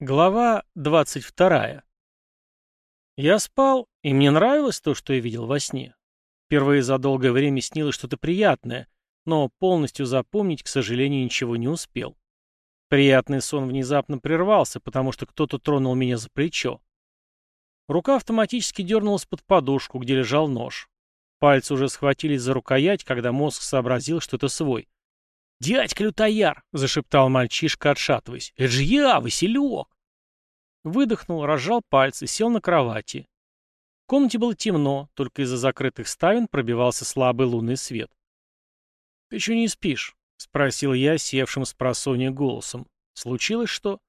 Глава 22. Я спал, и мне нравилось то, что я видел во сне. Впервые за долгое время снилось что-то приятное, но полностью запомнить, к сожалению, ничего не успел. Приятный сон внезапно прервался, потому что кто-то тронул меня за плечо. Рука автоматически дернулась под подушку, где лежал нож. Пальцы уже схватились за рукоять, когда мозг сообразил, что это свой. «Дядька Лютояр!» — зашептал мальчишка, отшатываясь. «Это же я, Василек!» Выдохнул, разжал пальцы, сел на кровати. В комнате было темно, только из-за закрытых ставен пробивался слабый лунный свет. «Ты еще не спишь?» — спросил я, севшим с просонья голосом. «Случилось что?»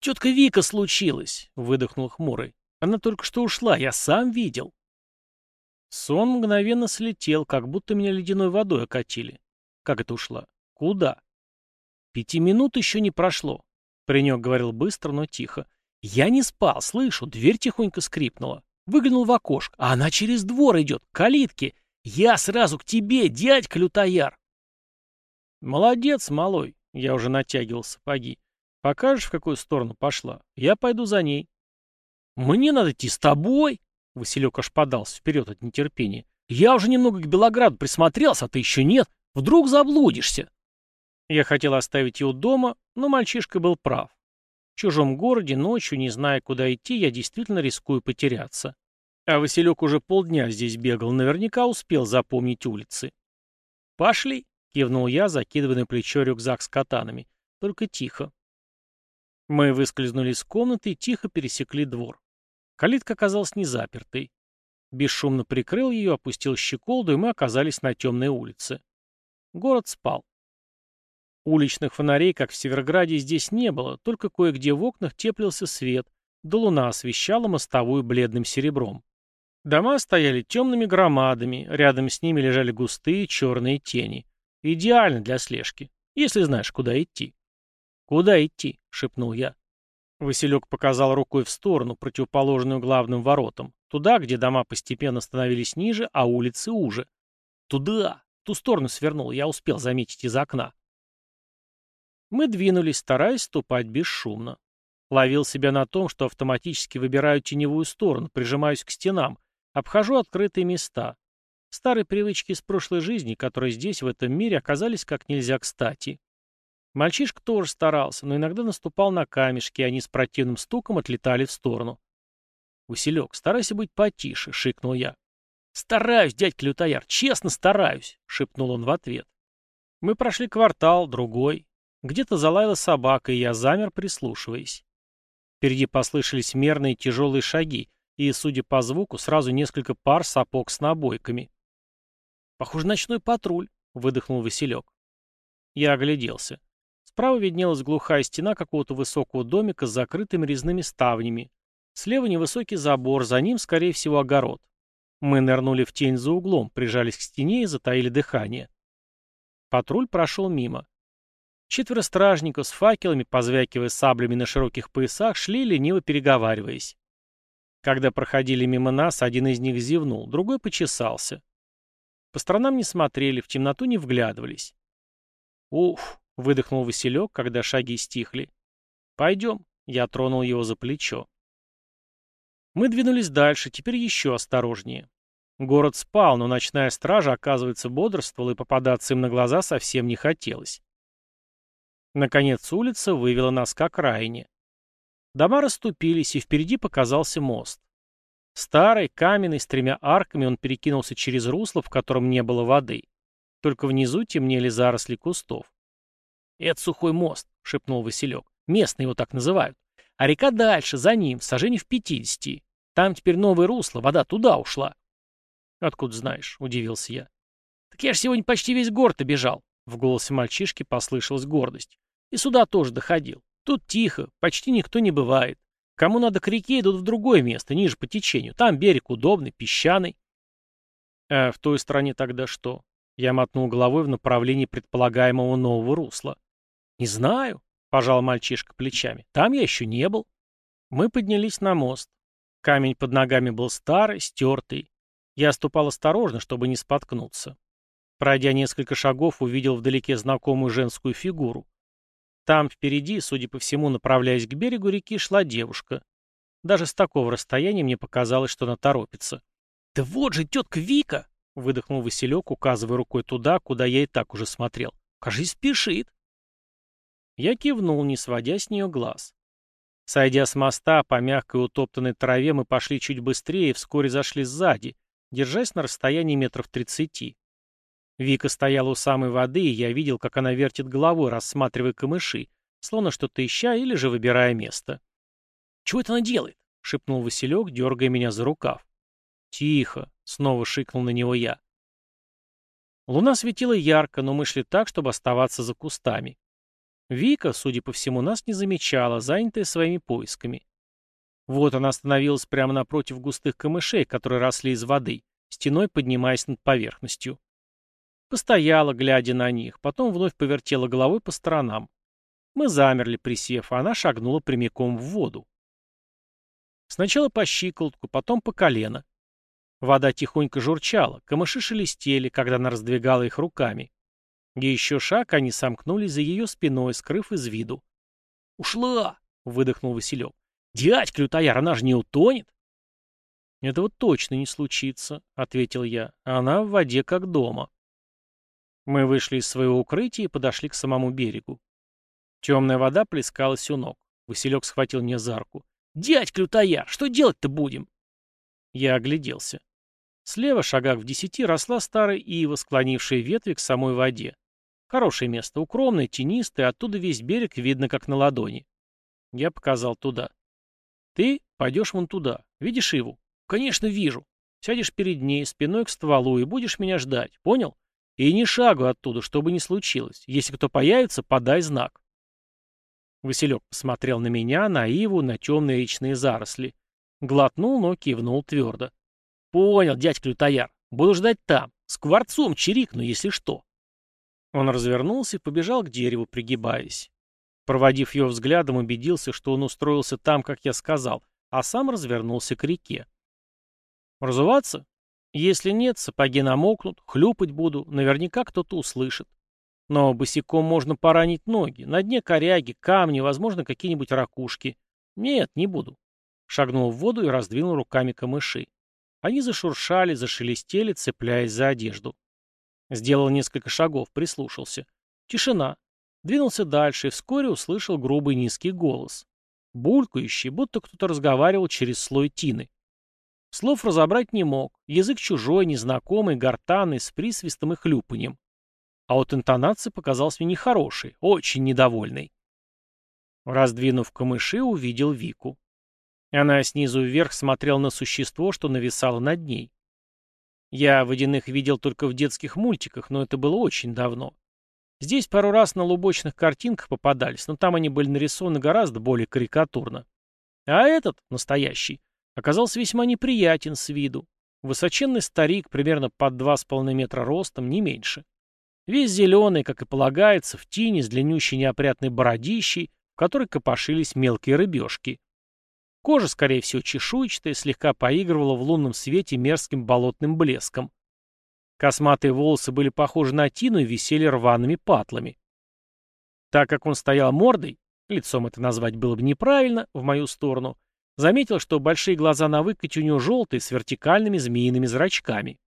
«Тетка Вика случилось!» — выдохнул хмурый. «Она только что ушла, я сам видел». Сон мгновенно слетел, как будто меня ледяной водой окатили. Как это ушла? Куда? Пяти минут еще не прошло. Паренек говорил быстро, но тихо. Я не спал, слышу, дверь тихонько скрипнула. Выглянул в окошко, а она через двор идет, к калитке. Я сразу к тебе, дядька лютояр. Молодец, малой. Я уже натягивал сапоги. Покажешь, в какую сторону пошла? Я пойду за ней. Мне надо идти с тобой. Василек аж подался вперед от нетерпения. Я уже немного к Белограду присмотрелся, а ты еще нет. Вдруг заблудишься. Я хотел оставить его дома, но мальчишка был прав. В чужом городе ночью, не зная, куда идти, я действительно рискую потеряться. А Василек уже полдня здесь бегал, наверняка успел запомнить улицы. «Пошли!» — кивнул я, закидывая на плечо рюкзак с катанами. «Только тихо». Мы выскользнули из комнаты и тихо пересекли двор. Калитка оказалась не запертой. Бесшумно прикрыл ее, опустил щеколду, и мы оказались на темной улице. Город спал. Уличных фонарей, как в Северграде, здесь не было, только кое-где в окнах теплился свет, да луна освещала мостовую бледным серебром. Дома стояли темными громадами, рядом с ними лежали густые черные тени. Идеально для слежки, если знаешь, куда идти. «Куда идти?» — шепнул я. Василек показал рукой в сторону, противоположную главным воротам, туда, где дома постепенно становились ниже, а улицы уже. «Туда!» — ту сторону свернул, я успел заметить из окна. Мы двинулись, стараясь ступать бесшумно. Ловил себя на том, что автоматически выбираю теневую сторону, прижимаюсь к стенам, обхожу открытые места. Старые привычки из прошлой жизни, которые здесь, в этом мире, оказались как нельзя кстати. Мальчишка тоже старался, но иногда наступал на камешки, и они с противным стуком отлетали в сторону. «Василек, старайся быть потише», — шикнул я. «Стараюсь, дядька Лютояр, честно стараюсь», — шепнул он в ответ. Мы прошли квартал, другой. Где-то залаяла собака, и я замер, прислушиваясь. Впереди послышались мерные тяжелые шаги, и, судя по звуку, сразу несколько пар сапог с набойками. «Похоже, ночной патруль», — выдохнул Василек. Я огляделся. Справа виднелась глухая стена какого-то высокого домика с закрытыми резными ставнями. Слева невысокий забор, за ним, скорее всего, огород. Мы нырнули в тень за углом, прижались к стене и затаили дыхание. Патруль прошел мимо. Четверо стражников с факелами, позвякивая саблями на широких поясах, шли, лениво переговариваясь. Когда проходили мимо нас, один из них зевнул, другой почесался. По сторонам не смотрели, в темноту не вглядывались. «Уф!» — выдохнул Василек, когда шаги стихли. «Пойдем», — я тронул его за плечо. Мы двинулись дальше, теперь еще осторожнее. Город спал, но ночная стража, оказывается, бодрствовала, и попадаться им на глаза совсем не хотелось. Наконец улица вывела нас к окраине. Дома расступились, и впереди показался мост. Старый, каменный, с тремя арками, он перекинулся через русло, в котором не было воды. Только внизу темнели заросли кустов. «Это сухой мост», — шепнул Василек. «Местные его так называют. А река дальше, за ним, сажений в пятидесяти. Там теперь новое русло, вода туда ушла». «Откуда знаешь?» — удивился я. «Так я же сегодня почти весь город обежал». В голосе мальчишки послышалась гордость. И сюда тоже доходил. Тут тихо, почти никто не бывает. Кому надо к реке, идут в другое место, ниже по течению. Там берег удобный, песчаный. А в той стороне тогда что? Я мотнул головой в направлении предполагаемого нового русла. Не знаю, пожал мальчишка плечами. Там я еще не был. Мы поднялись на мост. Камень под ногами был старый, стертый. Я ступал осторожно, чтобы не споткнуться. Пройдя несколько шагов, увидел вдалеке знакомую женскую фигуру. Там впереди, судя по всему, направляясь к берегу реки, шла девушка. Даже с такого расстояния мне показалось, что она торопится. «Да вот же тетка Вика!» — выдохнул Василек, указывая рукой туда, куда я и так уже смотрел. «Кажись, спешит!» Я кивнул, не сводя с нее глаз. Сойдя с моста, по мягкой утоптанной траве мы пошли чуть быстрее и вскоре зашли сзади, держась на расстоянии метров тридцати. Вика стояла у самой воды, и я видел, как она вертит головой, рассматривая камыши, словно что-то ища или же выбирая место. «Чего это она делает?» — шепнул Василек, дергая меня за рукав. «Тихо!» — снова шикнул на него я. Луна светила ярко, но мы шли так, чтобы оставаться за кустами. Вика, судя по всему, нас не замечала, занятая своими поисками. Вот она остановилась прямо напротив густых камышей, которые росли из воды, стеной поднимаясь над поверхностью. Постояла, глядя на них, потом вновь повертела головой по сторонам. Мы замерли, присев, а она шагнула прямиком в воду. Сначала по щиколотку, потом по колено. Вода тихонько журчала, камыши шелестели, когда она раздвигала их руками. И еще шаг они сомкнулись за ее спиной, скрыв из виду. «Ушла!» — выдохнул Василек. «Дядька Лютояр, она же не утонет!» «Этого точно не случится», — ответил я. «Она в воде как дома». Мы вышли из своего укрытия и подошли к самому берегу. Темная вода плескалась у ног. Василек схватил меня за руку. «Дядька Лютояр, что делать-то будем?» Я огляделся. Слева, шагах в десяти, росла старая ива, склонившая ветви к самой воде. Хорошее место, укромное, тенистое, оттуда весь берег видно как на ладони. Я показал туда. Ты пойдешь вон туда. Видишь Иву? Конечно, вижу. Сядешь перед ней, спиной к стволу, и будешь меня ждать. Понял? И ни шагу оттуда, чтобы не случилось. Если кто появится, подай знак. Василек посмотрел на меня, на Иву, на темные речные заросли. Глотнул, но кивнул твердо. Понял, дядька Лютояр. Буду ждать там. Скворцом чирикну, если что. Он развернулся и побежал к дереву, пригибаясь. Проводив ее взглядом, убедился, что он устроился там, как я сказал, а сам развернулся к реке. Разуваться? Если нет, сапоги намокнут, хлюпать буду, наверняка кто-то услышит. Но босиком можно поранить ноги, на дне коряги, камни, возможно, какие-нибудь ракушки. Нет, не буду. Шагнул в воду и раздвинул руками камыши. Они зашуршали, зашелестели, цепляясь за одежду. Сделал несколько шагов, прислушался. Тишина. Двинулся дальше и вскоре услышал грубый низкий голос. Булькающий, будто кто-то разговаривал через слой тины. Слов разобрать не мог. Язык чужой, незнакомый, гортанный, с присвистом и хлюпаньем. А вот интонация показалась мне нехорошей, очень недовольной. Раздвинув камыши, увидел Вику. Она снизу вверх смотрела на существо, что нависало над ней. Я водяных видел только в детских мультиках, но это было очень давно. Здесь пару раз на лубочных картинках попадались, но там они были нарисованы гораздо более карикатурно. А этот, настоящий, оказался весьма неприятен с виду. Высоченный старик, примерно под два с половиной метра ростом, не меньше. Весь зеленый, как и полагается, в тени с длиннющей неопрятной бородищей, в которой копошились мелкие рыбешки. Кожа, скорее всего, чешуйчатая, слегка поигрывала в лунном свете мерзким болотным блеском. Косматые волосы были похожи на тину и висели рваными патлами. Так как он стоял мордой, лицом это назвать было бы неправильно, в мою сторону, заметил, что большие глаза на выкате у него желтые, с вертикальными змеиными зрачками.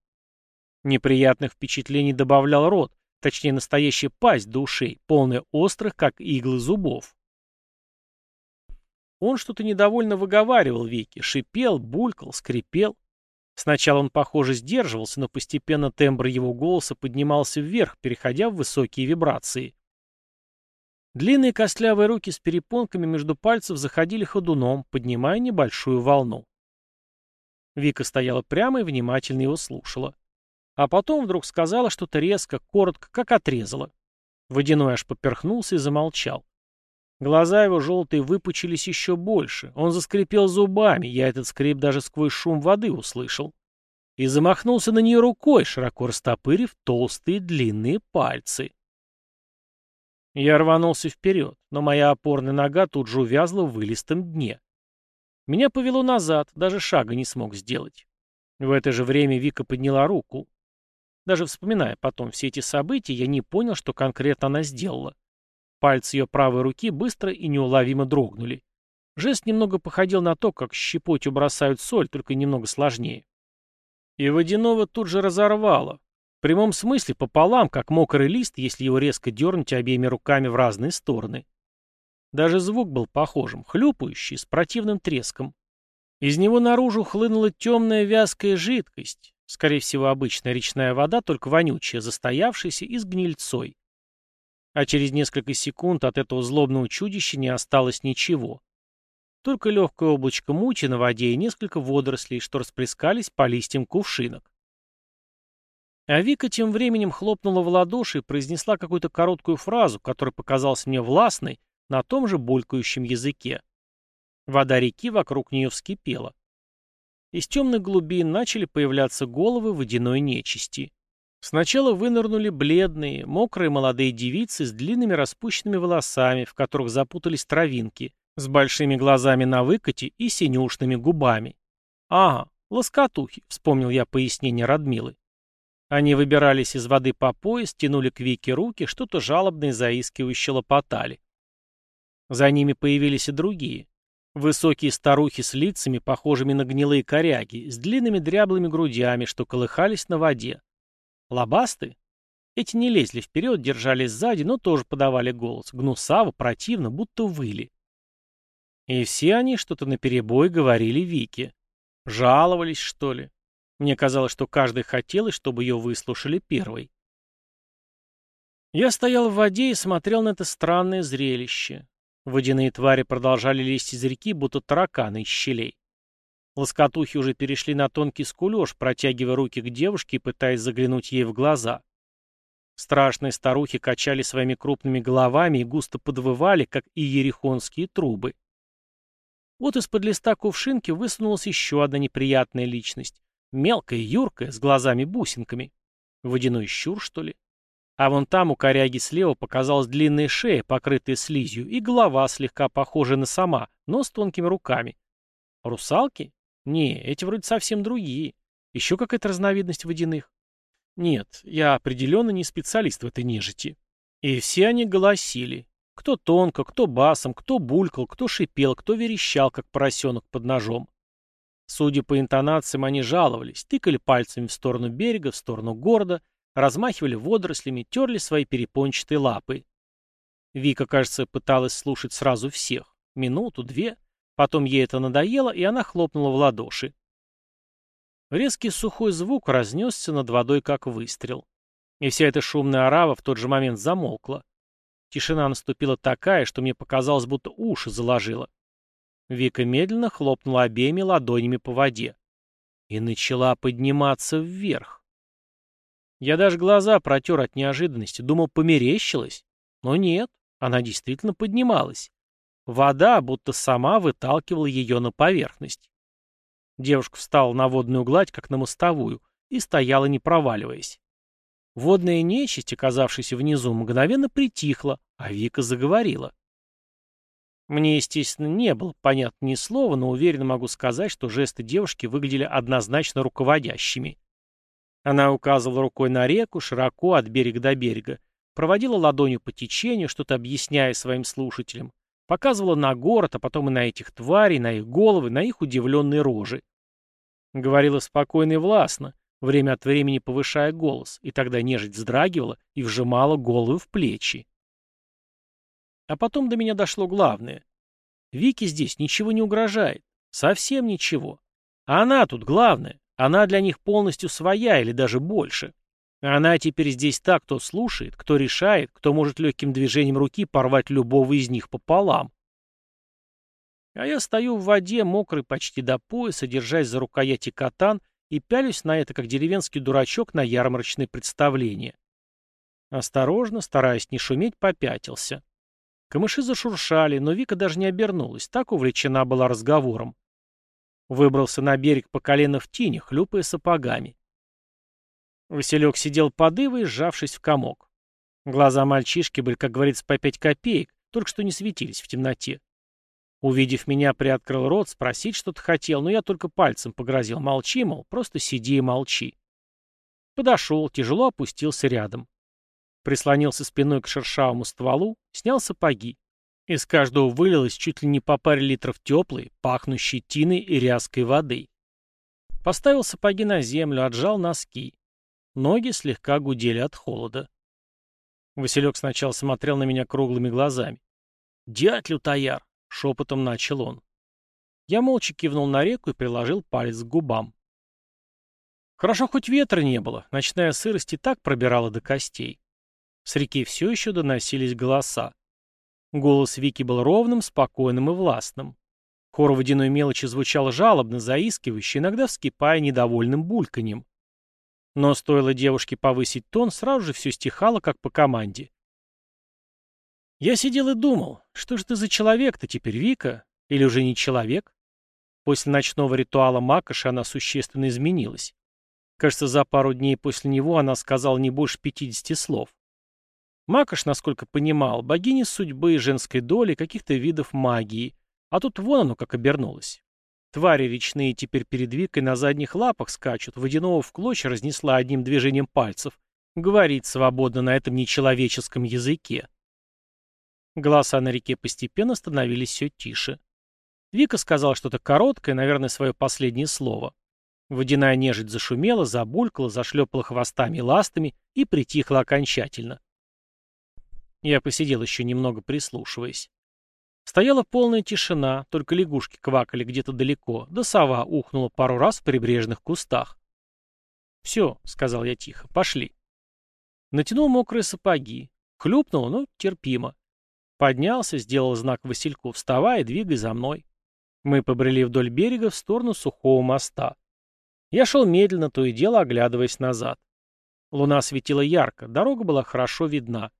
Неприятных впечатлений добавлял рот, точнее настоящая пасть до ушей, полная острых, как иглы зубов. Он что-то недовольно выговаривал Вики, шипел, булькал, скрипел. Сначала он, похоже, сдерживался, но постепенно тембр его голоса поднимался вверх, переходя в высокие вибрации. Длинные костлявые руки с перепонками между пальцев заходили ходуном, поднимая небольшую волну. Вика стояла прямо и внимательно его слушала. А потом вдруг сказала что-то резко, коротко, как отрезала. Водяной аж поперхнулся и замолчал. Глаза его желтые выпучились еще больше. Он заскрипел зубами, я этот скрип даже сквозь шум воды услышал. И замахнулся на нее рукой, широко растопырив толстые длинные пальцы. Я рванулся вперед, но моя опорная нога тут же увязла в вылистом дне. Меня повело назад, даже шага не смог сделать. В это же время Вика подняла руку. Даже вспоминая потом все эти события, я не понял, что конкретно она сделала. Пальцы ее правой руки быстро и неуловимо дрогнули. Жест немного походил на то, как щепотью бросают соль, только немного сложнее. И водяного тут же разорвало. В прямом смысле пополам, как мокрый лист, если его резко дернуть обеими руками в разные стороны. Даже звук был похожим, хлюпающий, с противным треском. Из него наружу хлынула темная вязкая жидкость, скорее всего, обычная речная вода, только вонючая, застоявшаяся и с гнильцой. А через несколько секунд от этого злобного чудища не осталось ничего. Только легкое облачко мути на воде и несколько водорослей, что расплескались по листьям кувшинок. А Вика тем временем хлопнула в ладоши и произнесла какую-то короткую фразу, которая показалась мне властной, на том же булькающем языке. Вода реки вокруг нее вскипела. Из темных глубин начали появляться головы водяной нечисти. Сначала вынырнули бледные, мокрые молодые девицы с длинными распущенными волосами, в которых запутались травинки, с большими глазами на выкате и синюшными губами. «Ага, лоскотухи», — вспомнил я пояснение Радмилы. Они выбирались из воды по пояс, тянули к Вике руки, что-то жалобно и заискивающе лопотали. За ними появились и другие. Высокие старухи с лицами, похожими на гнилые коряги, с длинными дряблыми грудями, что колыхались на воде. Лобасты? Эти не лезли вперед, держались сзади, но тоже подавали голос. Гнусаво, противно, будто выли. И все они что-то наперебой говорили Вике. Жаловались, что ли? Мне казалось, что каждый хотел, чтобы ее выслушали первой. Я стоял в воде и смотрел на это странное зрелище. Водяные твари продолжали лезть из реки, будто тараканы из щелей. Лоскотухи уже перешли на тонкий скулеж, протягивая руки к девушке и пытаясь заглянуть ей в глаза. Страшные старухи качали своими крупными головами и густо подвывали, как и ерехонские трубы. Вот из-под листа кувшинки высунулась еще одна неприятная личность. Мелкая, юркая, с глазами-бусинками. Водяной щур, что ли? А вон там у коряги слева показалась длинная шея, покрытая слизью, и голова, слегка похожая на сама, но с тонкими руками. Русалки? Не, эти вроде совсем другие. Еще какая-то разновидность водяных. Нет, я определенно не специалист в этой нежити. И все они голосили. Кто тонко, кто басом, кто булькал, кто шипел, кто верещал, как поросенок под ножом. Судя по интонациям, они жаловались, тыкали пальцами в сторону берега, в сторону города, размахивали водорослями, терли свои перепончатые лапы. Вика, кажется, пыталась слушать сразу всех. Минуту, две. Потом ей это надоело, и она хлопнула в ладоши. Резкий сухой звук разнесся над водой, как выстрел. И вся эта шумная орава в тот же момент замолкла. Тишина наступила такая, что мне показалось, будто уши заложило. Вика медленно хлопнула обеими ладонями по воде. И начала подниматься вверх. Я даже глаза протер от неожиданности, думал, померещилась. Но нет, она действительно поднималась. Вода будто сама выталкивала ее на поверхность. Девушка встала на водную гладь, как на мостовую, и стояла, не проваливаясь. Водная нечисть, оказавшаяся внизу, мгновенно притихла, а Вика заговорила. Мне, естественно, не было понятно ни слова, но уверенно могу сказать, что жесты девушки выглядели однозначно руководящими. Она указывала рукой на реку, широко, от берега до берега, проводила ладонью по течению, что-то объясняя своим слушателям, показывала на город, а потом и на этих тварей, на их головы, на их удивленные рожи. Говорила спокойно и властно, время от времени повышая голос, и тогда нежить вздрагивала и вжимала голову в плечи. А потом до меня дошло главное. Вике здесь ничего не угрожает. Совсем ничего. А она тут главная. Она для них полностью своя или даже больше. Она теперь здесь та, кто слушает, кто решает, кто может легким движением руки порвать любого из них пополам. А я стою в воде, мокрый почти до пояса, держась за рукояти катан и пялюсь на это, как деревенский дурачок на ярмарочное представление. Осторожно, стараясь не шуметь, попятился. Камыши зашуршали, но Вика даже не обернулась, так увлечена была разговором. Выбрался на берег по колено в тине, хлюпая сапогами. Василек сидел под ивой, сжавшись в комок. Глаза мальчишки были, как говорится, по пять копеек, только что не светились в темноте. Увидев меня, приоткрыл рот, спросить что-то хотел, но я только пальцем погрозил. Молчи, мол, просто сиди и молчи. Подошел, тяжело опустился рядом. Прислонился спиной к шершавому стволу, снял сапоги. Из каждого вылилось чуть ли не по паре литров теплой, пахнущей тиной и ряской воды. Поставил сапоги на землю, отжал носки. Ноги слегка гудели от холода. Василек сначала смотрел на меня круглыми глазами. «Дядь Лютояр!» — шепотом начал он. Я молча кивнул на реку и приложил палец к губам. Хорошо, хоть ветра не было, ночная сырость и так пробирала до костей. С реки все еще доносились голоса. Голос Вики был ровным, спокойным и властным. Хор водяной мелочи звучал жалобно, заискивающе, иногда вскипая недовольным бульканьем. Но стоило девушке повысить тон, сразу же все стихало, как по команде. Я сидел и думал, что же ты за человек-то теперь, Вика? Или уже не человек? После ночного ритуала Макоши она существенно изменилась. Кажется, за пару дней после него она сказала не больше пятидесяти слов. Макош, насколько понимал, богиня судьбы, женской доли, каких-то видов магии. А тут вон оно как обернулось. Твари речные теперь перед Викой на задних лапах скачут, водяного в клочья разнесла одним движением пальцев. Говорит свободно на этом нечеловеческом языке. Голоса на реке постепенно становились все тише. Вика сказала что-то короткое, наверное, свое последнее слово. Водяная нежить зашумела, забулькала, зашлепала хвостами и ластами и притихла окончательно. Я посидел еще немного, прислушиваясь. Стояла полная тишина, только лягушки квакали где-то далеко, да сова ухнула пару раз в прибрежных кустах. «Все», — сказал я тихо, — «пошли». Натянул мокрые сапоги. Хлюпнул, но терпимо. Поднялся, сделал знак Васильку «Вставай, двигай за мной». Мы побрели вдоль берега в сторону сухого моста. Я шел медленно, то и дело оглядываясь назад. Луна светила ярко, дорога была хорошо видна.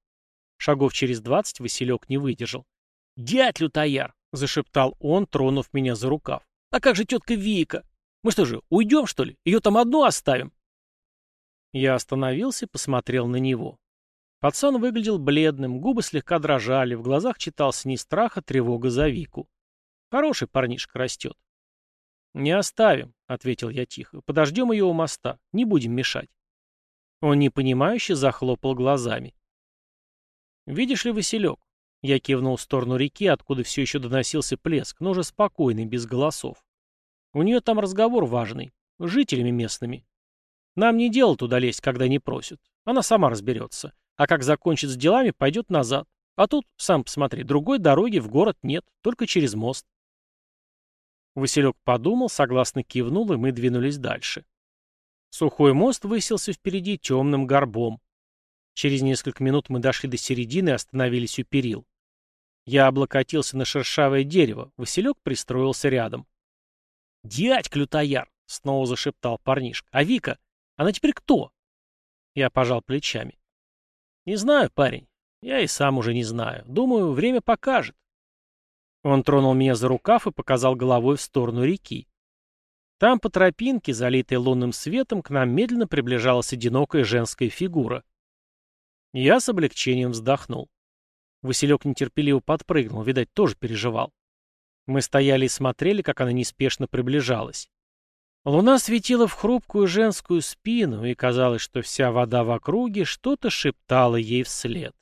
Шагов через двадцать Василек не выдержал. «Дядь Лютояр!» — зашептал он, тронув меня за рукав. «А как же тетка Вика? Мы что же, уйдем, что ли? Ее там одну оставим?» Я остановился посмотрел на него. Пацан выглядел бледным, губы слегка дрожали, в глазах читался не страх, а тревога за Вику. Хороший парнишка растет. «Не оставим», — ответил я тихо. «Подождем ее у моста. Не будем мешать». Он непонимающе захлопал глазами. «Видишь ли, Василек, я кивнул в сторону реки, откуда все еще доносился плеск, но уже спокойный, без голосов. У нее там разговор важный, с жителями местными. Нам не дело туда лезть, когда не просят. Она сама разберется. А как закончит с делами, пойдет назад. А тут, сам посмотри, другой дороги в город нет, только через мост. Василек подумал, согласно кивнул, и мы двинулись дальше. Сухой мост высился впереди темным горбом. Через несколько минут мы дошли до середины и остановились у перил. Я облокотился на шершавое дерево, Василек пристроился рядом. «Дядь Клютояр!» — снова зашептал парнишка. «А Вика? Она теперь кто?» Я пожал плечами. «Не знаю, парень. Я и сам уже не знаю. Думаю, время покажет». Он тронул меня за рукав и показал головой в сторону реки. Там по тропинке, залитой лунным светом, к нам медленно приближалась одинокая женская фигура. Я с облегчением вздохнул. Василек нетерпеливо подпрыгнул, видать, тоже переживал. Мы стояли и смотрели, как она неспешно приближалась. Луна светила в хрупкую женскую спину, и казалось, что вся вода в округе что-то шептала ей вслед.